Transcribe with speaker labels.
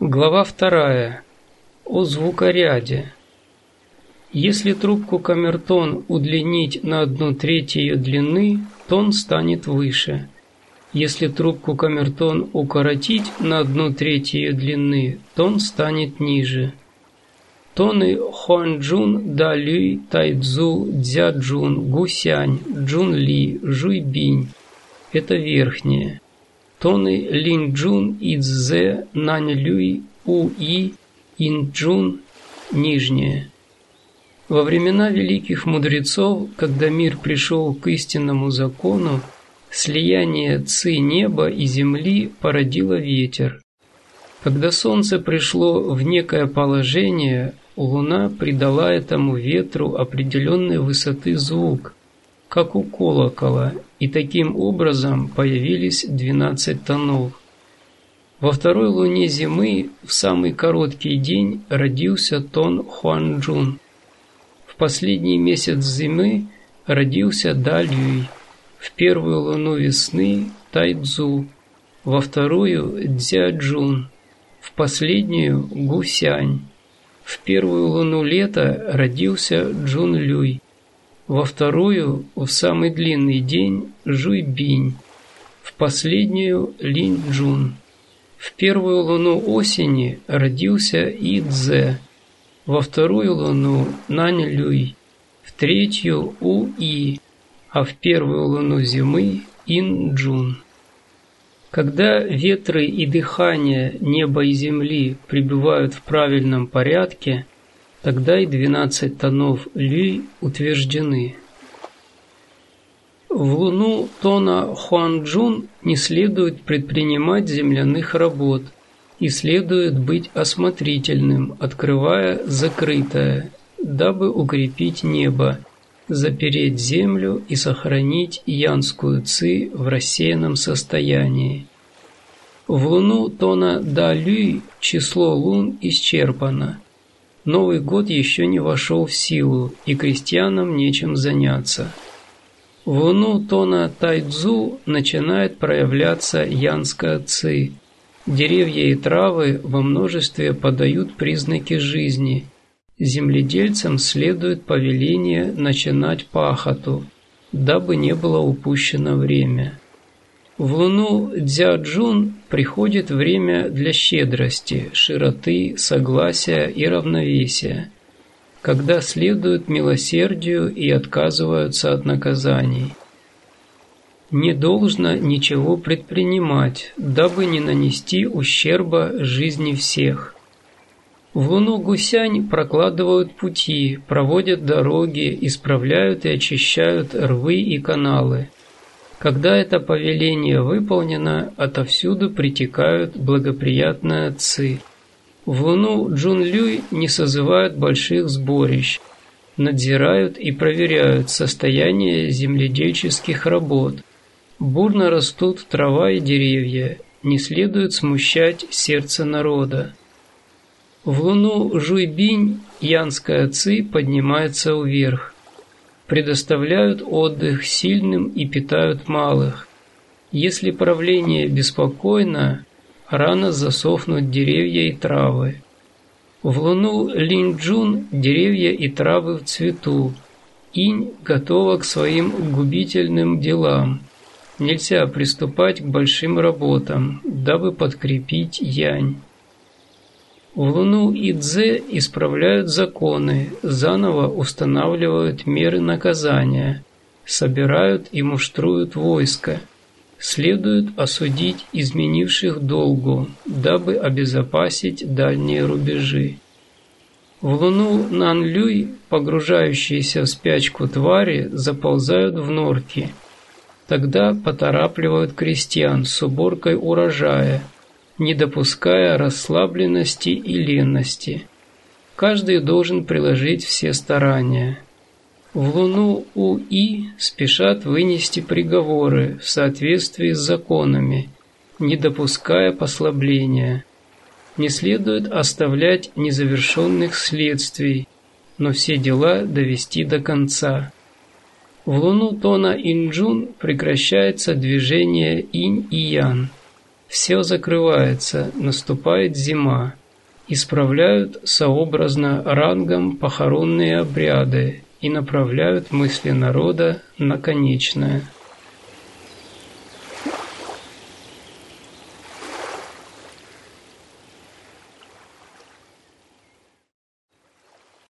Speaker 1: Глава вторая. О звукоряде. Если трубку камертон удлинить на одну треть ее длины, тон станет выше. Если трубку камертон укоротить на одну треть ее длины, тон станет ниже. Тоны Хуанчжун, Далюй, Тайцзу, Дзяджун, Гусянь, Джунли, Жуйбинь – это верхние. Тоны Линджун, Идзе, Наньлюй, Уи, Инджун – нижние. Во времена великих мудрецов, когда мир пришел к истинному закону, слияние ци неба и земли породило ветер. Когда солнце пришло в некое положение, Луна придала этому ветру определенной высоты звук, как у колокола, и таким образом появились 12 тонов. Во второй луне зимы в самый короткий день родился тон Хуанчжун. В последний месяц зимы родился Далюй, в первую луну весны Тайцзу, во вторую Дзяджун, в последнюю Гусянь. В первую луну лета родился Джун во вторую, в самый длинный день, Жуй Бинь, в последнюю Линь Джун. В первую луну осени родился И Цзэ, во вторую луну Нань Люй, в третью У И, а в первую луну зимы Ин Джун. Когда ветры и дыхание неба и земли пребывают в правильном порядке, тогда и 12 тонов Люй утверждены. В луну тона Хуанчжун не следует предпринимать земляных работ и следует быть осмотрительным, открывая закрытое, дабы укрепить небо, запереть землю и сохранить янскую ци в рассеянном состоянии. В луну тона Далюй число лун исчерпано. Новый год еще не вошел в силу, и крестьянам нечем заняться. В луну тона Тайцзу начинает проявляться янская ци. Деревья и травы во множестве подают признаки жизни – Земледельцам следует повеление начинать пахоту, дабы не было упущено время. В луну Дзяджун приходит время для щедрости, широты, согласия и равновесия, когда следуют милосердию и отказываются от наказаний. Не должно ничего предпринимать, дабы не нанести ущерба жизни всех. В луну гусянь прокладывают пути, проводят дороги, исправляют и очищают рвы и каналы. Когда это повеление выполнено, отовсюду притекают благоприятные ци. В луну Джунлюй не созывают больших сборищ, надзирают и проверяют состояние земледельческих работ. Бурно растут трава и деревья, не следует смущать сердце народа. В луну Жуйбинь янская ци поднимается вверх. Предоставляют отдых сильным и питают малых. Если правление беспокойно, рано засохнут деревья и травы. В луну Линджун деревья и травы в цвету. Инь готова к своим губительным делам. Нельзя приступать к большим работам, дабы подкрепить янь. В Луну и Дзе исправляют законы, заново устанавливают меры наказания, собирают и муштруют войско. Следует осудить изменивших долгу, дабы обезопасить дальние рубежи. В луну Нанлюй, погружающиеся в спячку твари, заползают в норки. Тогда поторапливают крестьян с уборкой урожая – не допуская расслабленности и ленности. Каждый должен приложить все старания. В Луну УИ спешат вынести приговоры в соответствии с законами, не допуская послабления. Не следует оставлять незавершенных следствий, но все дела довести до конца. В луну тона Инджун прекращается движение инь и ян – Все закрывается, наступает зима. Исправляют сообразно рангом похоронные обряды и направляют мысли народа на конечное –